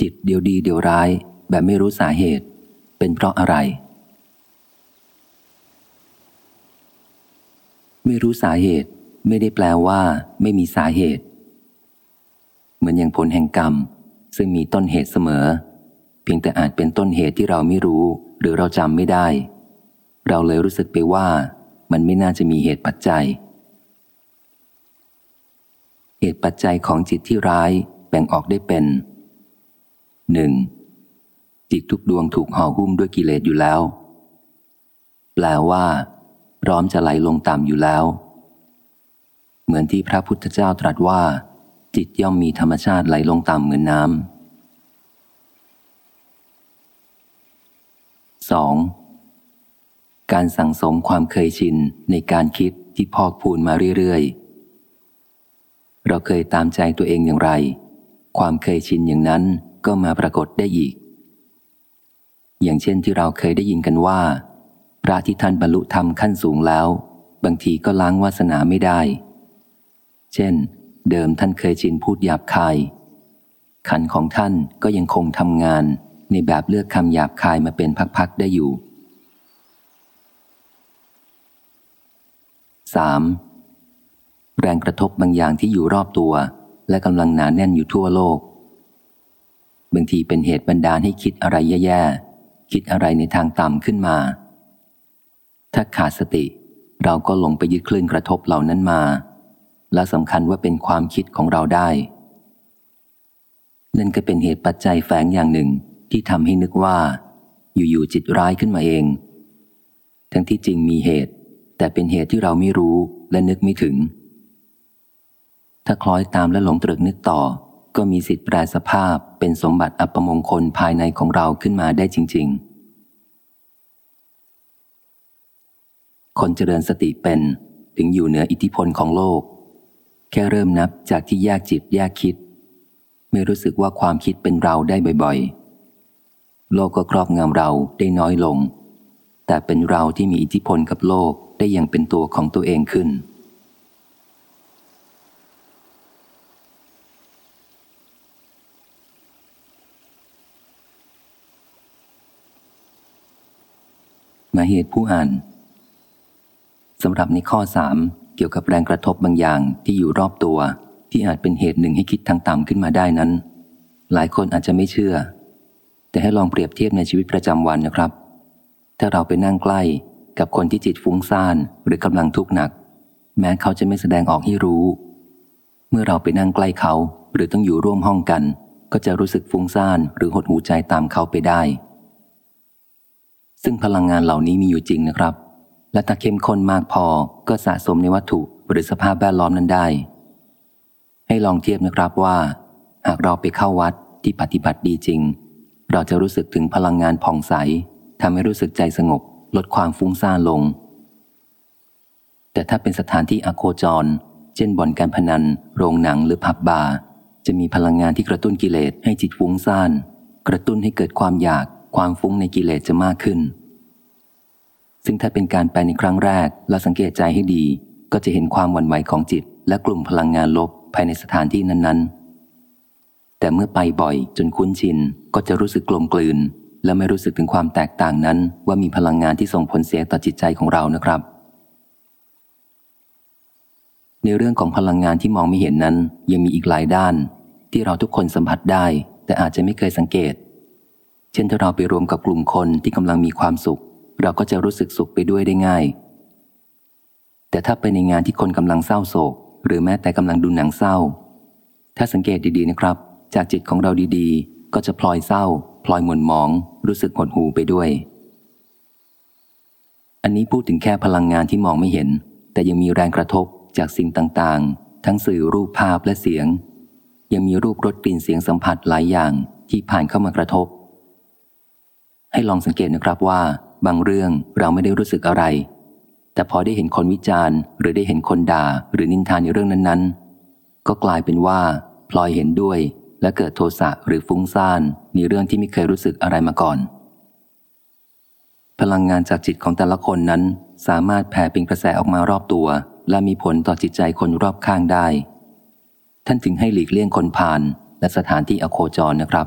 จิตเดียวดีเดียวร้าย แบบไม่รู้สาเหตุ เป็นเพราะอะไร ไม่รู้สาเหตุไม่ได้แปลว่า ไม่มีสาเหตุ เหมือนอย่างผลแห่งกรรม ซึ่งมีต้นเหตุเสมอ เพียงแต่อาจเป็นต้นเหตุที่เราไม่รู้ หรือเราจำไม่ได้ เราเลยรู้สึกไปว่า มันไม่น่าจะมีเหตุปัจจัย เหตุปัจจัยของจิตที่ร้ายแบ่งออกได้เป็น หนึ่งจิตทุกดวงถูกห่อหุ้มด้วยกิเลสอยู่แล้ว แปลว่า พร้อมจะไหลลงต่ำอยู่แล้ว เหมือนที่พระพุทธเจ้าตรัสว่า จิตย่อมมีธรรมชาติไหลลงต่ำเหมือนน้ำสองการสั่งสมความเคยชินในการคิดที่พอกพูนมาเรื่อยๆ เราเคยตามใจตัวเองอย่างไร ความเคยชินอย่างนั้น ก็มาปรากฏได้อีก อย่างเช่นที่เราเคยได้ยินกันว่า พระที่ท่านบรรลุธรรมขั้นสูงแล้ว บางทีก็ล้างวาสนาไม่ได้ เช่น เดิมท่านเคยชินพูดหยาบคาย ขันของท่านก็ยังคงทำงานในแบบเลือกคำหยาบคายมาเป็นพัก ๆ ได้อยู่ 3. แรงกระทบบางอย่างที่อยู่รอบตัว และกำลังหนาแน่นอยู่ทั่วโลก บางทีเป็นเหตุบันดาลให้คิดอะไรแย่ๆ คิดอะไรในทางต่ำขึ้นมา ถ้าขาดสติ เราก็หลงไปยึดคลื่นกระทบเหล่านั้นมา และสำคัญว่าเป็นความคิดของเราได้ นั่นก็เป็นเหตุปัจจัยแฝงอย่างหนึ่งที่ทำให้นึกว่า อยู่ๆจิตร้ายขึ้นมาเอง ทั้งที่จริงมีเหตุ แต่เป็นเหตุที่เราไม่รู้และนึกไม่ถึง ถ้าคล้อยตามและหลงตรึกนึกต่อ ก็มีสิทธิ์แปลสภาพเป็นสมบัติอัปมงคลภายในของเราขึ้นมาได้จริง ๆ คนเจริญสติเป็นถึงอยู่เหนืออิทธิพลของโลก แค่เริ่มนับจากที่แยกจิตแยกคิด ไม่รู้สึกว่าความคิดเป็นเราได้บ่อยๆ โลกก็ครอบงำเราได้น้อยลง แต่เป็นเราที่มีอิทธิพลกับโลกได้อย่างเป็นตัวของตัวเองขึ้น มาเหตุผู้อ่านสำหรับในข้อสามเกี่ยวกับแรงกระทบบางอย่างที่อยู่รอบตัว ที่อาจเป็นเหตุหนึ่งให้คิดทางต่ำขึ้นมาได้นั้น หลายคนอาจจะไม่เชื่อ แต่ให้ลองเปรียบเทียบในชีวิตประจำวันนะครับ ถ้าเราไปนั่งใกล้กับคนที่จิตฟุ้งซ่านหรือกำลังทุกข์หนัก แม้เขาจะไม่แสดงออกให้รู้ เมื่อเราไปนั่งใกล้เขาหรือต้องอยู่ร่วมห้องกัน ก็จะรู้สึกฟุ้งซ่านหรือหดหูใจตามเขาไปได้ ซึ่งพลังงานเหล่านี้มีอยู่จริงนะครับ และถ้าเข้มข้นมากพอก็สะสมในวัตถุหรือสภาพแวดล้อมนั้นได้ ให้ลองเทียบนะครับว่า หากเราไปเข้าวัดที่ปฏิบัติดีจริง เราจะรู้สึกถึงพลังงานผ่องใสทำให้รู้สึกใจสงบลดความฟุ้งซ่านลง แต่ถ้าเป็นสถานที่อโคจร เช่นบ่อนการพนัน โรงหนังหรือผับบาร์จะมีพลังงานที่กระตุ้นกิเลสให้จิตฟุ้งซ่าน กระตุ้นให้เกิดความอยาก ความฟุ้งในกิเลสจะมากขึ้น ซึ่งถ้าเป็นการไปในครั้งแรกเราสังเกตใจให้ดี ก็จะเห็นความหวั่นไหวของจิต และกลุ่มพลังงานลบภายในสถานที่นั้น ๆ แต่เมื่อไปบ่อยจนคุ้นชินก็จะรู้สึกกลมกลืน และไม่รู้สึกถึงความแตกต่างนั้น ว่ามีพลังงานที่ส่งผลเสียต่อจิตใจของเรานะครับ ในเรื่องของพลังงานที่มองไม่เห็นนั้น ยังมีอีกหลายด้าน ที่เราทุกคนสัมผัสได้ แต่อาจจะไม่เคยสังเกต ช่นถ้าเราไปรวมกับกลุ่มคนที่กำลังมีความสุข เราก็จะรู้สึกสุขไปด้วยได้ง่าย แต่ถ้าไปในงานที่คนกำลังเศร้าโศก หรือแม้แต่กำลังดูหนังเศร้า ถ้าสังเกตดีๆนะครับ จากจิตของเราดีๆ ก็จะพลอยเศร้า พลอยหม่นหมอง รู้สึกหดหูไปด้วย อันนี้พูดถึงแค่พลังงานที่มองไม่เห็น แต่ยังมีแรงกระทบจากสิ่งต่างๆ ทั้งสื่อรูปภาพและเสียง ยังมีรูปรสกลิ่นเสียงสัมผัสหลายอย่างที่ผ่านเข้ามากระทบ ให้ลองสังเกตนะครับว่า บางเรื่องเราไม่ได้รู้สึกอะไร แต่พอได้เห็นคนวิจารณ์ หรือได้เห็นคนด่า หรือนินทานในเรื่องนั้นๆ ก็กลายเป็นว่า พลอยเห็นด้วย และเกิดโทสะหรือฟุ้งซ่านในเรื่องที่ไม่เคยรู้สึกอะไรมาก่อน พลังงานจากจิตของแต่ละคนนั้น สามารถแผ่เป็นกระแสออกมารอบตัว และมีผลต่อจิตใจคนรอบข้างได้ ท่านถึงให้หลีกเลี่ยงคนผ่านและสถานที่อโคจรนะครับ